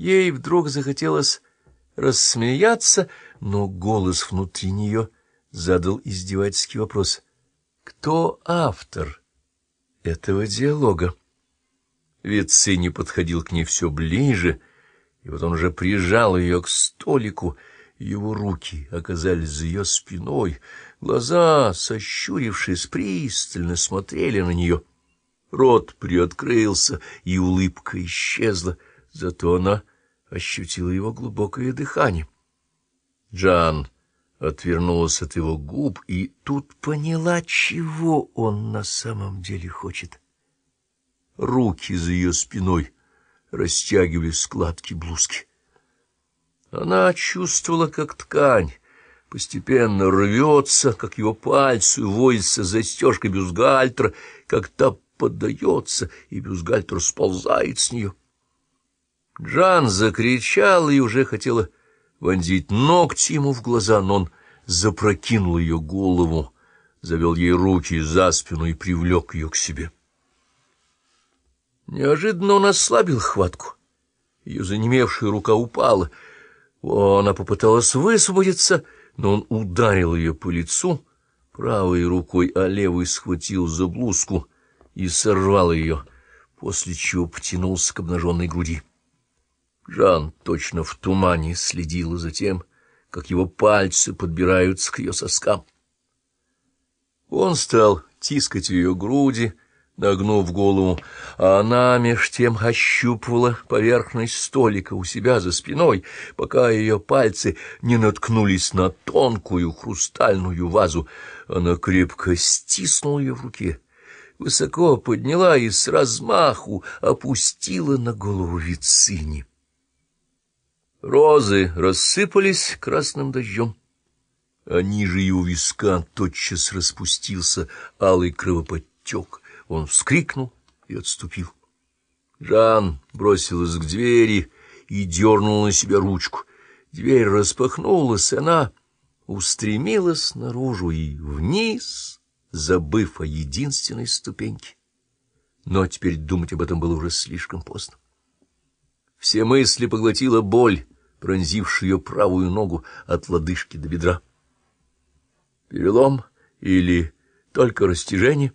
Ей вдруг захотелось рассмеяться, но голос внутри нее задал издевательский вопрос. Кто автор этого диалога? Вицини подходил к ней все ближе, и вот он уже прижал ее к столику, его руки оказались за ее спиной, глаза, сощурившись, пристально смотрели на нее. Рот приоткрылся, и улыбка исчезла, зато она ощутила его глубокое дыхание. Джан отвернулась от его губ и тут поняла, чего он на самом деле хочет. Руки за ее спиной растягивали складки блузки. Она чувствовала, как ткань постепенно рвется, как его пальцы возятся застежкой бюстгальтера, как та поддается, и бюстгальтер сползает с нее. Джан закричал и уже хотела вонзить ногти ему в глаза, но он запрокинул ее голову, завел ей руки за спину и привлек ее к себе. Неожиданно он ослабил хватку. Ее занемевшая рука упала. Она попыталась высвободиться, но он ударил ее по лицу правой рукой, а левой схватил за блузку и сорвал ее, после чего потянулся к обнаженной груди. Жан точно в тумане следила за тем, как его пальцы подбираются к ее соскам. Он стал тискать ее груди, нагнув голову, а она меж тем ощупывала поверхность столика у себя за спиной, пока ее пальцы не наткнулись на тонкую хрустальную вазу. Она крепко стиснула ее в руке, высоко подняла и с размаху опустила на голову Вицини. Розы рассыпались красным дождем, а ниже его виска тотчас распустился алый кровоподтек. Он вскрикнул и отступил. Жан бросилась к двери и дернула на себя ручку. Дверь распахнулась, и она устремилась наружу и вниз, забыв о единственной ступеньке. Но теперь думать об этом было уже слишком поздно. Все мысли поглотила боль, пронзившая ее правую ногу от лодыжки до бедра. Перелом или только растяжение?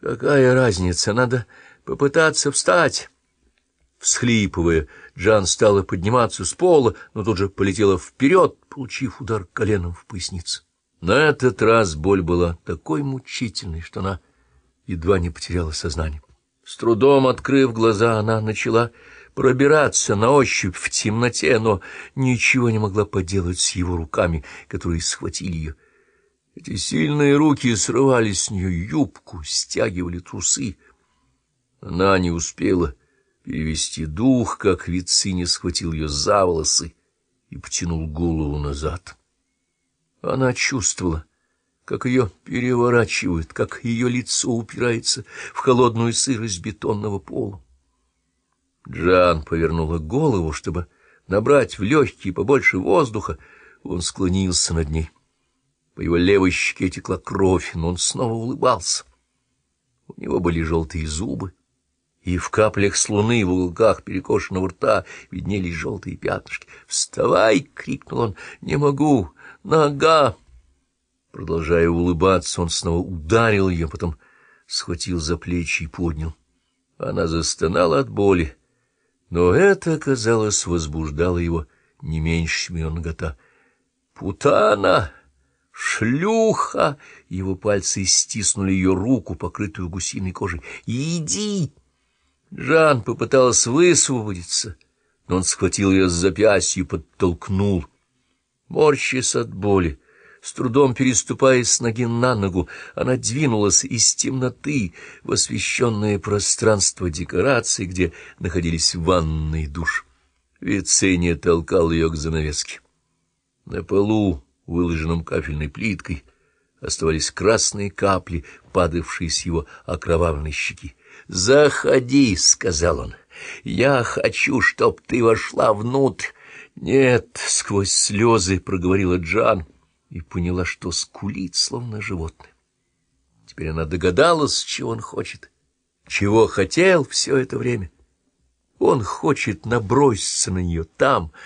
Какая разница? Надо попытаться встать. Всхлипывая, Джан стала подниматься с пола, но тут же полетела вперед, получив удар коленом в поясницу. На этот раз боль была такой мучительной, что она едва не потеряла сознание. С трудом открыв глаза, она начала пробираться на ощупь в темноте, но ничего не могла поделать с его руками, которые схватили ее. Эти сильные руки срывали с нее юбку, стягивали трусы. Она не успела перевести дух, как Вицине схватил ее за волосы и потянул голову назад. Она чувствовала, как ее переворачивают, как ее лицо упирается в холодную сырость бетонного пола. Джан повернула голову, чтобы набрать в легкие побольше воздуха. Он склонился над ней. По его левой щеке текла кровь, но он снова улыбался. У него были желтые зубы, и в каплях с луны в уголках перекошенного рта виднелись желтые пятнышки. «Вставай!» — крикнул он. «Не могу! Нога!» Продолжая улыбаться, он снова ударил ее, потом схватил за плечи и поднял. Она застонала от боли но это, казалось, возбуждало его не меньше, чем ее нагота. «Путана! Шлюха!» Его пальцы стиснули ее руку, покрытую гусиной кожей. «Иди!» Жан попыталась высвободиться, но он схватил ее с запястья и подтолкнул. Морщась от боли, с трудом переступая с ноги на ногу, она двинулась из темноты в освещенное пространство декораций, где находились ванны и душ. Вицения толкал ее к занавеске. На полу, выложенном кафельной плиткой, оставались красные капли, падавшие с его окровавленной щеки. «Заходи», — сказал он, — «я хочу, чтоб ты вошла внутрь». «Нет», — сквозь слезы проговорила Джан, — и поняла, что скулит, словно животное. Теперь она догадалась, чего он хочет, чего хотел все это время. Он хочет наброситься на нее там,